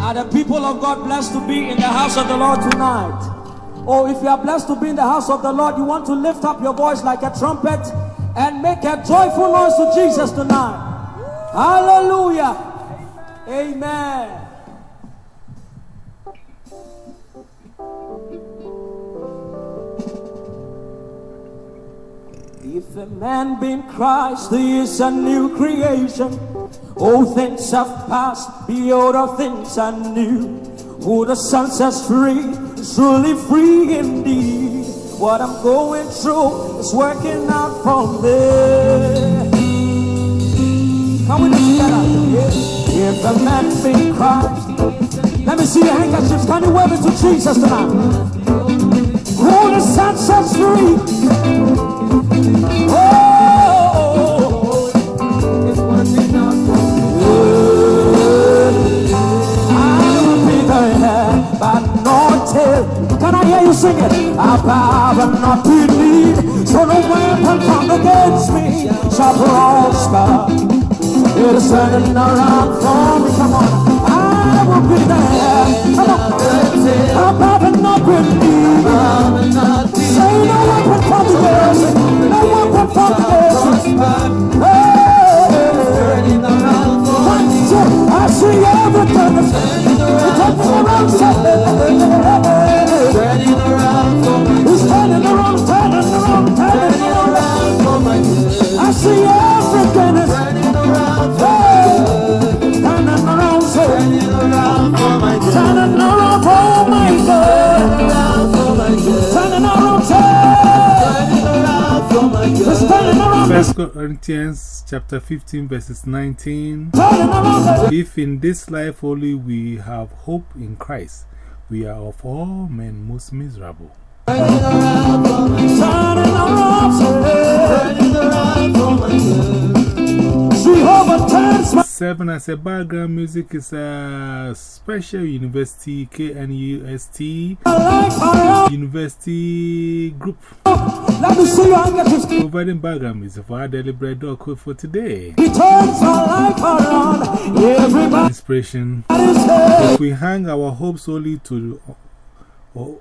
Are the people of God blessed to be in the house of the Lord tonight? Oh, if you are blessed to be in the house of the Lord, you want to lift up your voice like a trumpet and make a joyful noise to Jesus tonight. Hallelujah. Amen. If a man be in Christ, he is a new creation. All things have passed, behold, all things are new. Who the Son sets free truly free indeed. What I'm going through is working out for me. Come we do together? Yeah. If a man be Christ, let me see your handkerchiefs. Can you wave it to Jesus tonight? Who the Son sets free. Can I hear you sing it? Above and not beneath. So no weapon formed against me shall prosper. It is turning around for me. Come on. I will be there. Come on. Above and not beneath. Say no weapon formed against me. No weapon formed against me. I see everything turning around. Turning 1 Corinthians chapter 15 verses 19. If in this life only we have hope in Christ, we are of all men most miserable. Seven as a background music is a special university KNUST university group providing background music for our bread dog for today. Inspiration. If we hang our hopes only to, or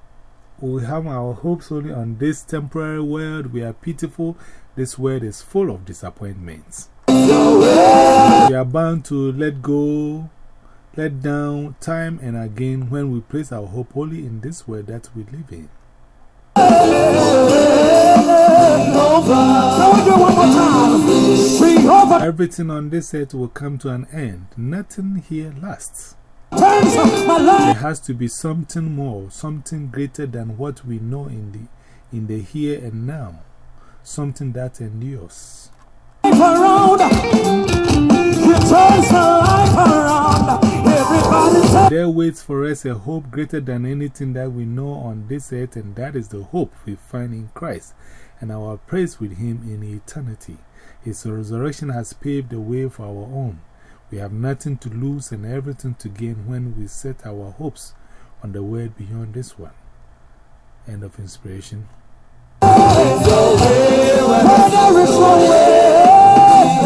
we hang our hopes only on this temporary world, we are pitiful. This world is full of disappointments. We are bound to let go, let down time and again when we place our hope only in this world that we live in. Everything on this earth will come to an end. Nothing here lasts. There has to be something more, something greater than what we know in the, in the here and now, something that endures. There waits for us a hope greater than anything that we know on this earth, and that is the hope we find in Christ and our praise with Him in eternity. His resurrection has paved the way for our own. We have nothing to lose and everything to gain when we set our hopes on the world beyond this one. End of inspiration.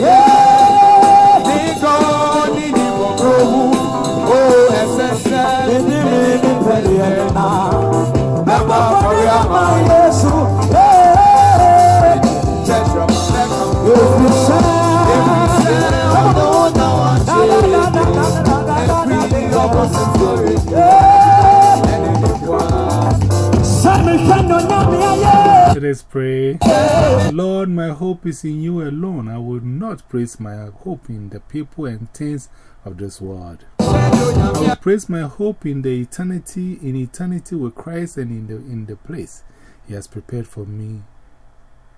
Yeah. Aye. Let us pray. Lord, my hope is in you alone. I will not place my hope in the people and things of this world. I will place my hope in the eternity, in eternity with Christ and in the, in the place He has prepared for me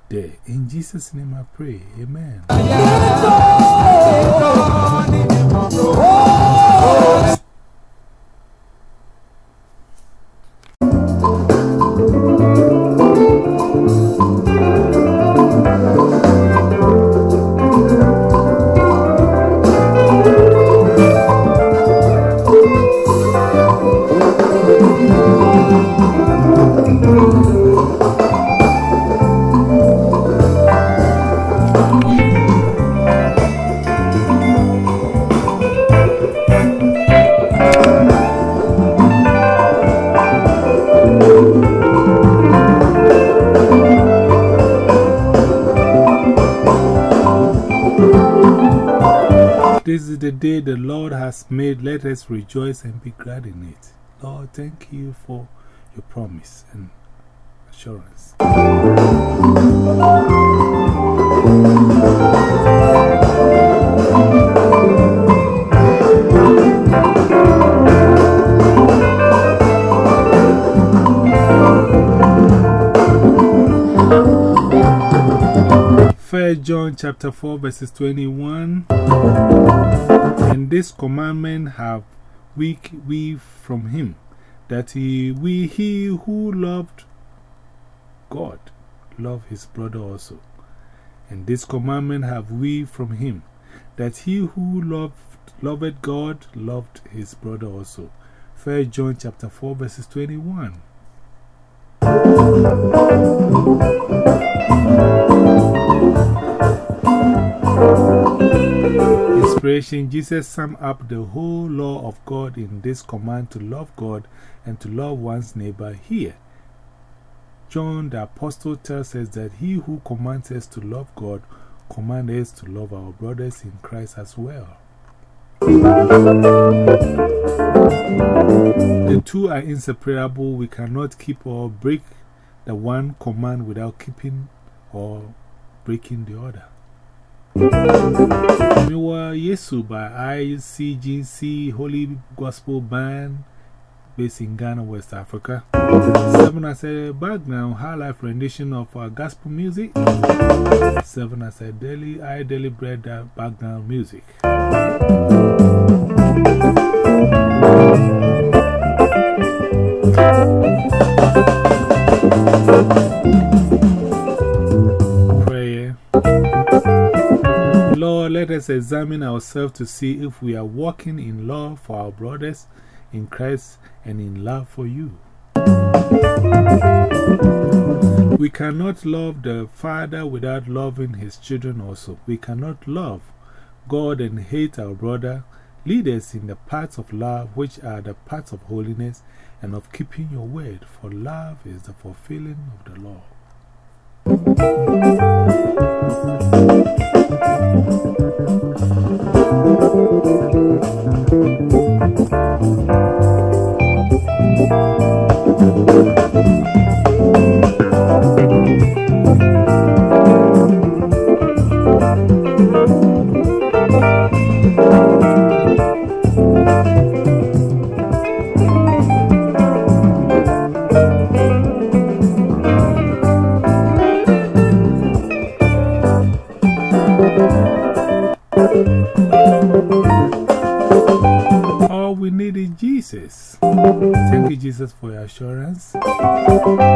there. In Jesus' name I pray. Amen. This is the day the Lord has made. Let us rejoice and be glad in it. Lord, thank you for your promise and assurance. First John chapter 4 verses 21 And this commandment have we, we from him that he, we, he who loved God love his brother also. And this commandment have we from him that he who loved, loved God loved his brother also. First John chapter 4 verses 21. Jesus summed up the whole law of God in this command to love God and to love one's neighbor here. John the Apostle tells us that he who commands us to love God commands us to love our brothers in Christ as well. The two are inseparable. We cannot keep or break the one command without keeping or breaking the other. Miwa Yesu by ICGC Holy Gospel Band based in Ghana, West Africa. Seven as a background, high life rendition of gospel music. Seven as a daily, I daily bread uh, background music. Us examine ourselves to see if we are walking in love for our brothers in Christ and in love for you. We cannot love the Father without loving His children also. We cannot love God and hate our brother. Lead us in the paths of love, which are the paths of holiness and of keeping your word, for love is the fulfilling of the law. All assurance.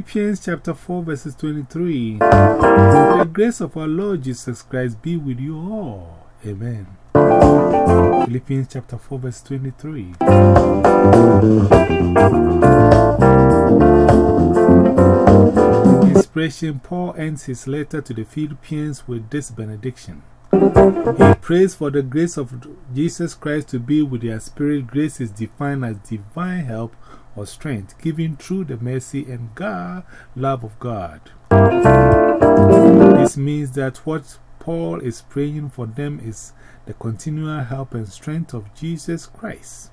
Philippians chapter 4, verses 23. The grace of our Lord Jesus Christ be with you all. Amen. Philippians chapter 4, verse 23. Inspiration Paul ends his letter to the Philippians with this benediction. He prays for the grace of Jesus Christ to be with their spirit. Grace is defined as divine help or strength given through the mercy and God, love of God. This means that what Paul is praying for them is the continual help and strength of Jesus Christ.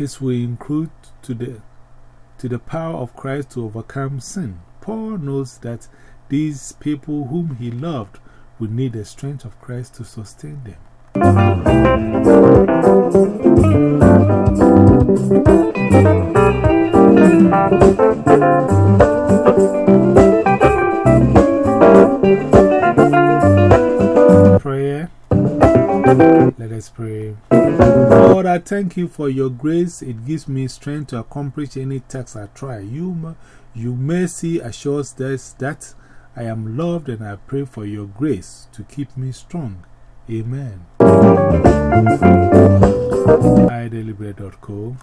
This will include to the, to the power of Christ to overcome sin. Paul knows that these people whom he loved would need the strength of Christ to sustain them. Prayer. Let us pray. Lord, I thank you for your grace. It gives me strength to accomplish any task I try. You, you mercy assures us that I am loved and I pray for your grace to keep me strong. Amen. iDailyBread.co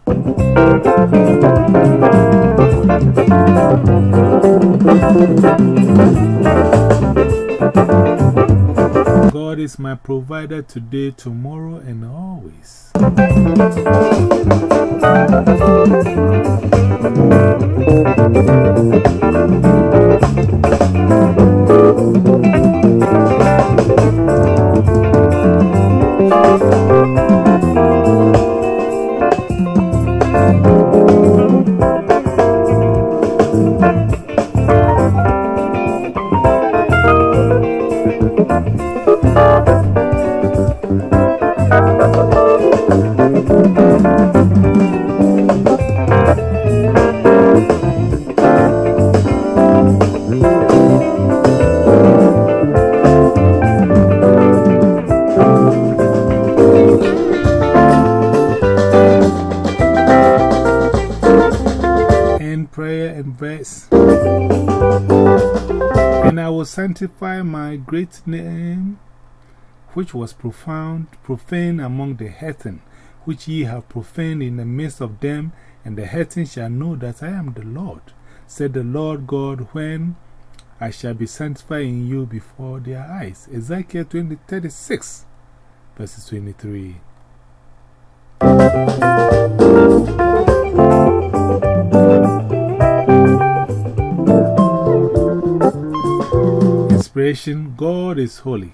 God is my provider today, tomorrow, and always. Sanctify my great name, which was profound, profane among the heathen, which ye have profaned in the midst of them, and the heathen shall know that I am the Lord, said the Lord God, when I shall be sanctified in you before their eyes. Ezekiel 20, 36, verses 23. Inspiration God is holy.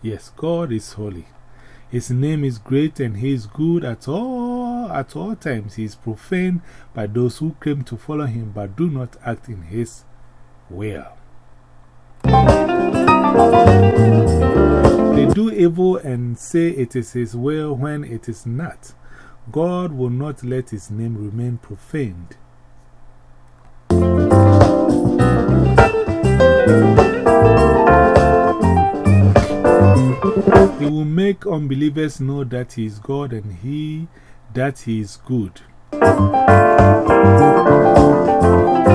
Yes, God is holy. His name is great and He is good at all, at all times. He is profaned by those who claim to follow Him but do not act in His will. They do evil and say it is His will when it is not. God will not let His name remain profaned. He will make unbelievers know that He is God and He that He is good.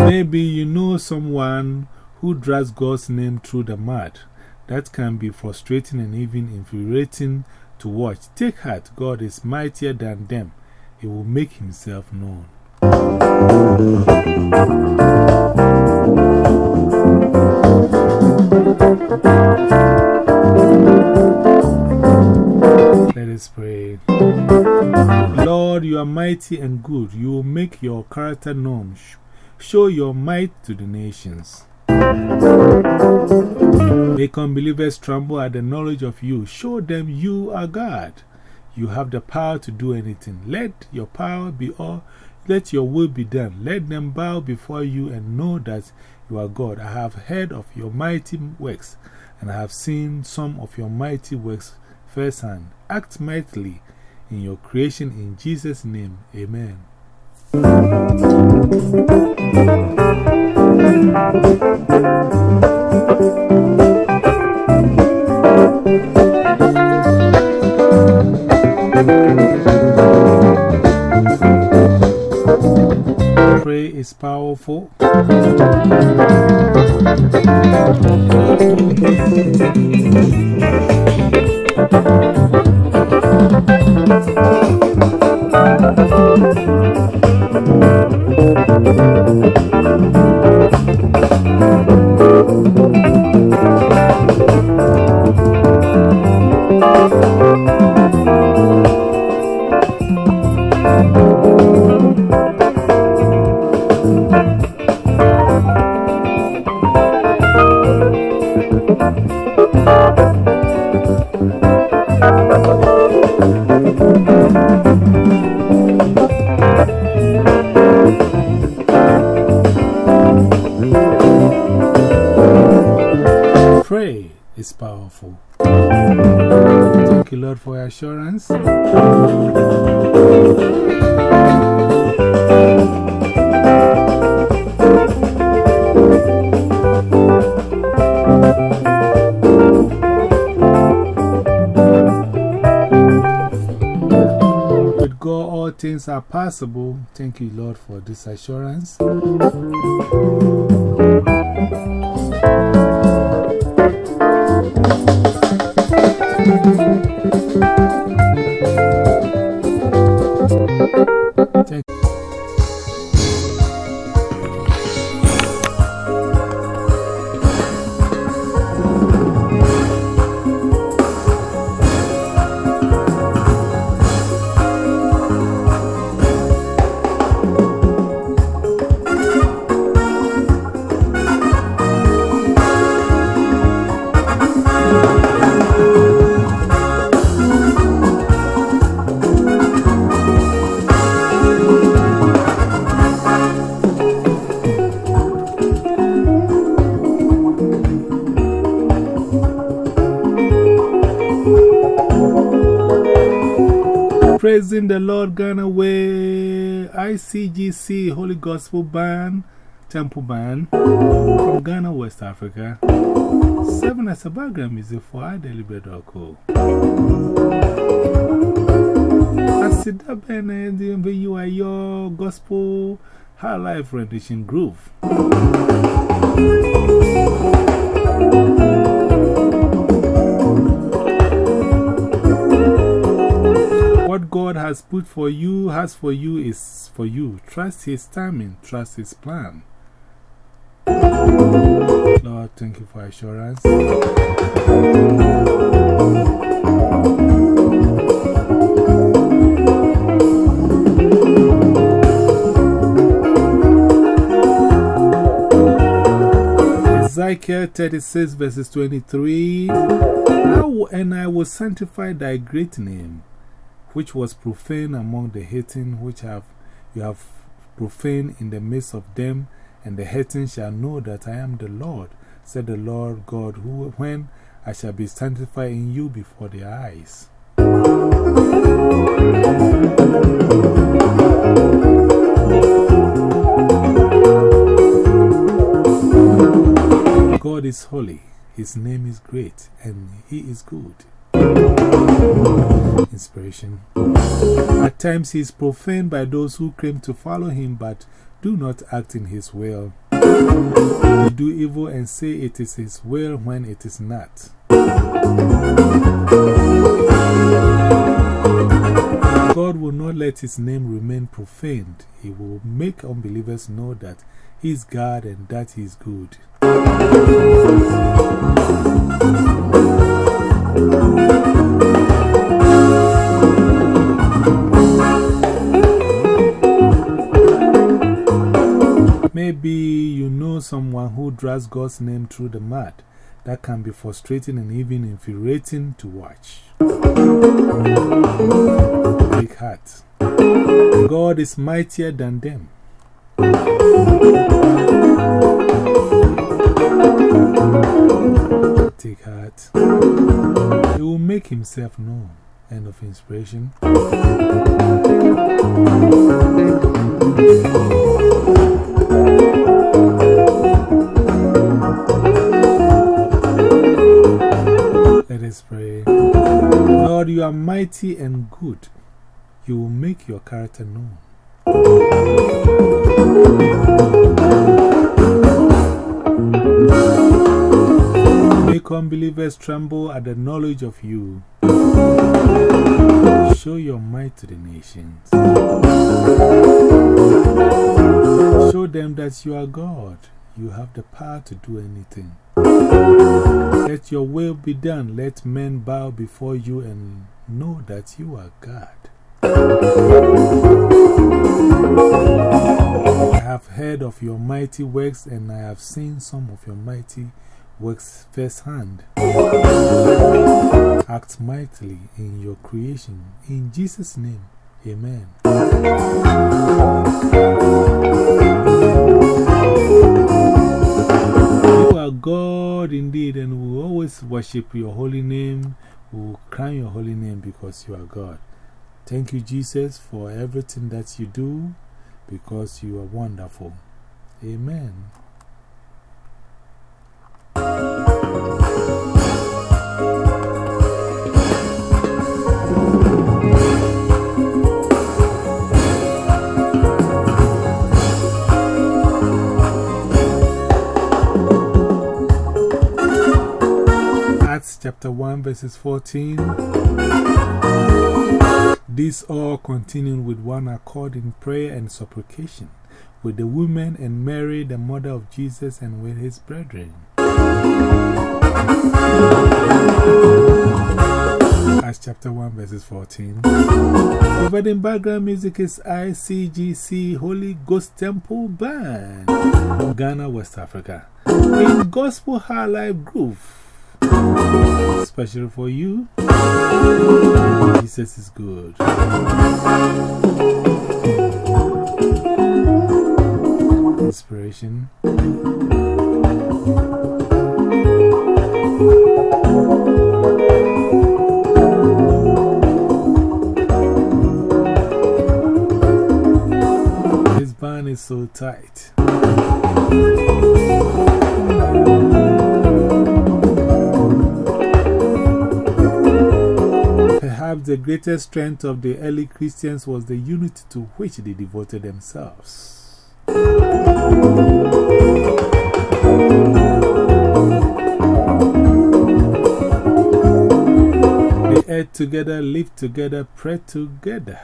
Maybe you know someone who drags God's name through the mud. That can be frustrating and even infuriating to watch. Take heart, God is mightier than them. He will make Himself known. Let us pray. Lord, you are mighty and good. You will make your character known. Show your might to the nations. Make unbelievers tremble at the knowledge of you. Show them you are God. You have the power to do anything. Let your power be all. Let your will be done. Let them bow before you and know that you are God. I have heard of your mighty works, and I have seen some of your mighty works firsthand act mightily in your creation in Jesus' name. Amen. Pray is powerful. Thank you. Possible. Thank you, Lord, for this assurance. Praising the Lord Ghana Way, ICGC Holy Gospel Band, Temple Band from Ghana, West Africa. Seven as a background music for I sit up and you are your gospel high life rendition groove. God has put for you, has for you, is for you. Trust His timing, trust His plan. Lord, thank you for assurance. Ezekiel 36 verses 23 And I will sanctify thy great name which was profane among the heathen, which have, you have profaned in the midst of them, and the heathen shall know that I am the Lord, said the Lord God, who, when I shall be sanctified in you before their eyes. God is holy, His name is great, and He is good. Inspiration. At times he is profaned by those who claim to follow him but do not act in his will. They do evil and say it is his will when it is not. God will not let his name remain profaned. He will make unbelievers know that he is God and that he is good. Someone who drags God's name through the mud. That can be frustrating and even infuriating to watch. Big heart. God is mightier than them. Take heart. He will make himself known. End of inspiration. Let us pray. Lord, you are mighty and good. You will make your character known. Make unbelievers tremble at the knowledge of you. Show your might to the nations. Show them that you are God. You have the power to do anything. Let your will be done. Let men bow before you and know that you are God. I have heard of your mighty works and I have seen some of your mighty works firsthand. Act mightily in your creation. In Jesus' name, amen. Are God indeed, and we always worship your holy name. We will crown your holy name because you are God. Thank you, Jesus, for everything that you do because you are wonderful. Amen. Chapter 1, verses 14. These all continued with one accord in prayer and supplication, with the women and Mary, the mother of Jesus, and with his brethren. Acts chapter 1, verses 14. Providing background music is ICGC Holy Ghost Temple Band, Ghana, West Africa. In Gospel High Life Groove. Especially for you, Jesus is good. Inspiration. This band is so tight. The greatest strength of the early Christians was the unity to which they devoted themselves. They ate together, lived together, prayed together.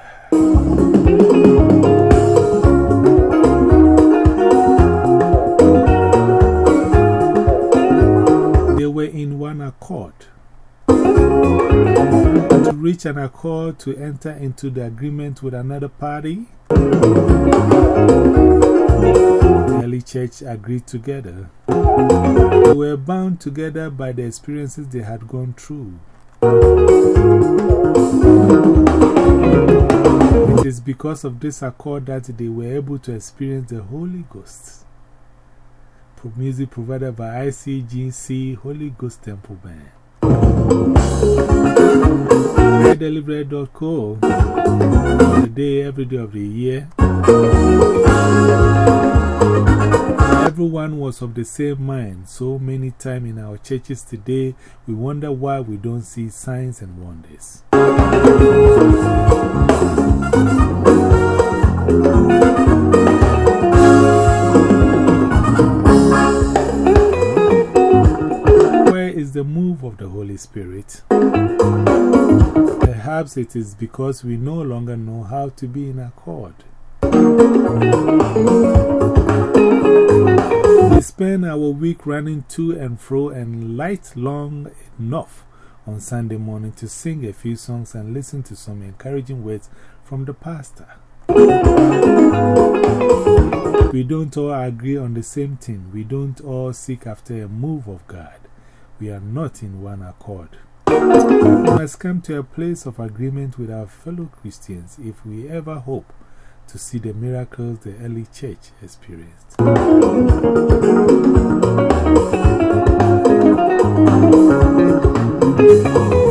They were in one accord. To reach an accord to enter into the agreement with another party, the early church agreed together. They were bound together by the experiences they had gone through. It is because of this accord that they were able to experience the Holy Ghost. Music provided by ICGC Holy Ghost Temple Band. Delivery.co the day, every day of the year. Everyone was of the same mind. So many times in our churches today, we wonder why we don't see signs and wonders. The move of the Holy Spirit? Perhaps it is because we no longer know how to be in accord. We spend our week running to and fro and light long enough on Sunday morning to sing a few songs and listen to some encouraging words from the pastor. We don't all agree on the same thing. We don't all seek after a move of God. We are not in one accord. We must come to a place of agreement with our fellow Christians if we ever hope to see the miracles the early church experienced. Let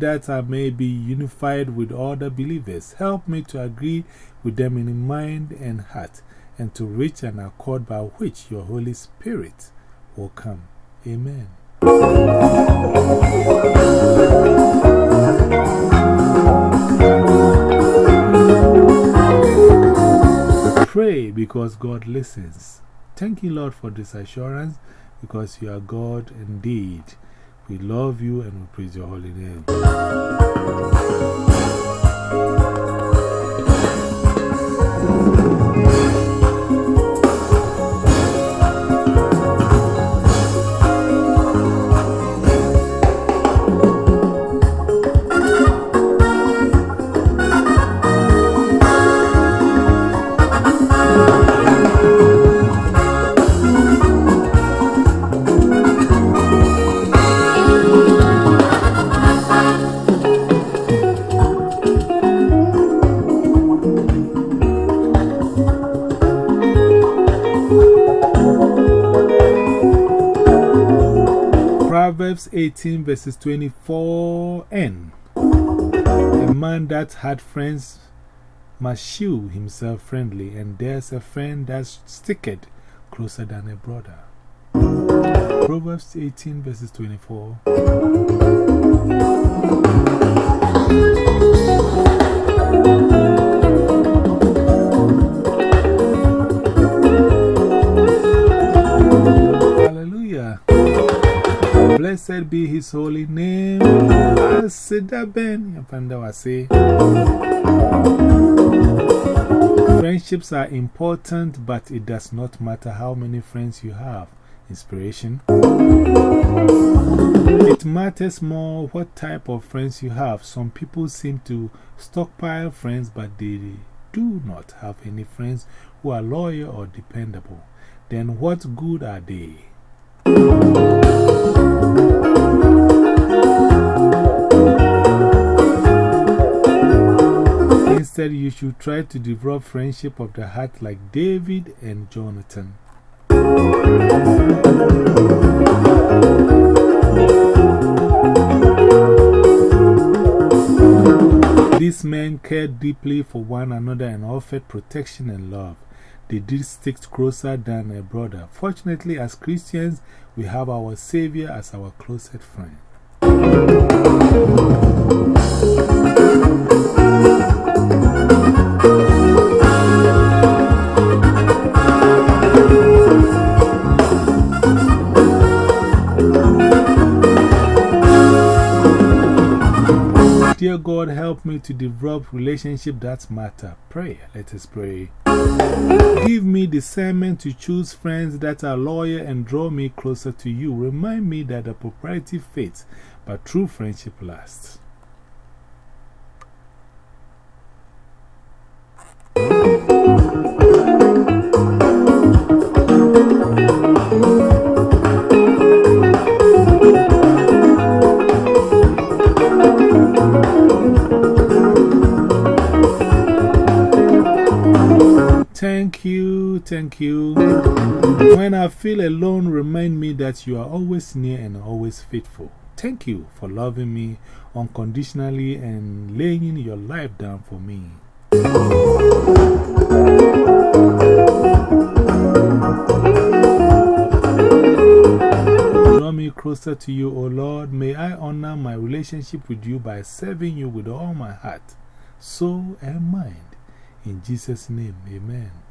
that I may be unified with other believers. Help me to agree with them in mind and heart, and to reach an accord by which your Holy Spirit will come. Amen. Pray because God listens. Thank you, Lord, for this assurance because you are God indeed. We love you and we praise your holy name. 18 verses 24n. A man that had friends must shew himself friendly, and there's a friend that's sticked closer than a brother. Proverbs 18 verses 24. Blessed be his holy name. Friendships are important, but it does not matter how many friends you have. Inspiration. It matters more what type of friends you have. Some people seem to stockpile friends, but they do not have any friends who are loyal or dependable. Then what good are they? Instead, you should try to develop friendship of the heart like David and Jonathan. These men cared deeply for one another and offered protection and love. They did stick closer than a brother. Fortunately, as Christians, we have our Savior as our closest friend. Dear God, help me to develop relationships that matter. Pray. Let us pray. Give me discernment to choose friends that are loyal and draw me closer to you. Remind me that the propriety fades, but true friendship lasts. Mm. Thank you. When I feel alone, remind me that you are always near and always faithful. Thank you for loving me unconditionally and laying your life down for me. Draw me closer to you, O Lord. May I honor my relationship with you by serving you with all my heart, soul, and mind. In Jesus' name, amen.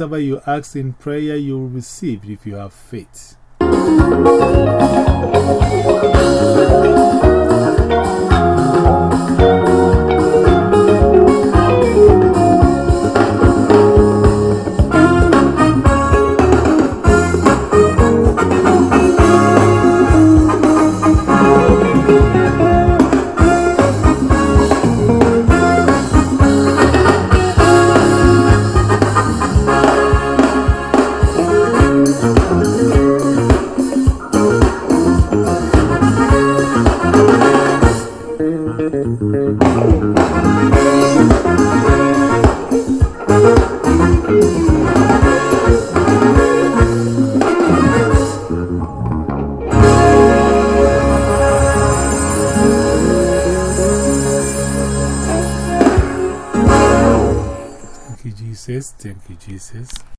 Whatever you ask in prayer, you will receive if you have faith. Thank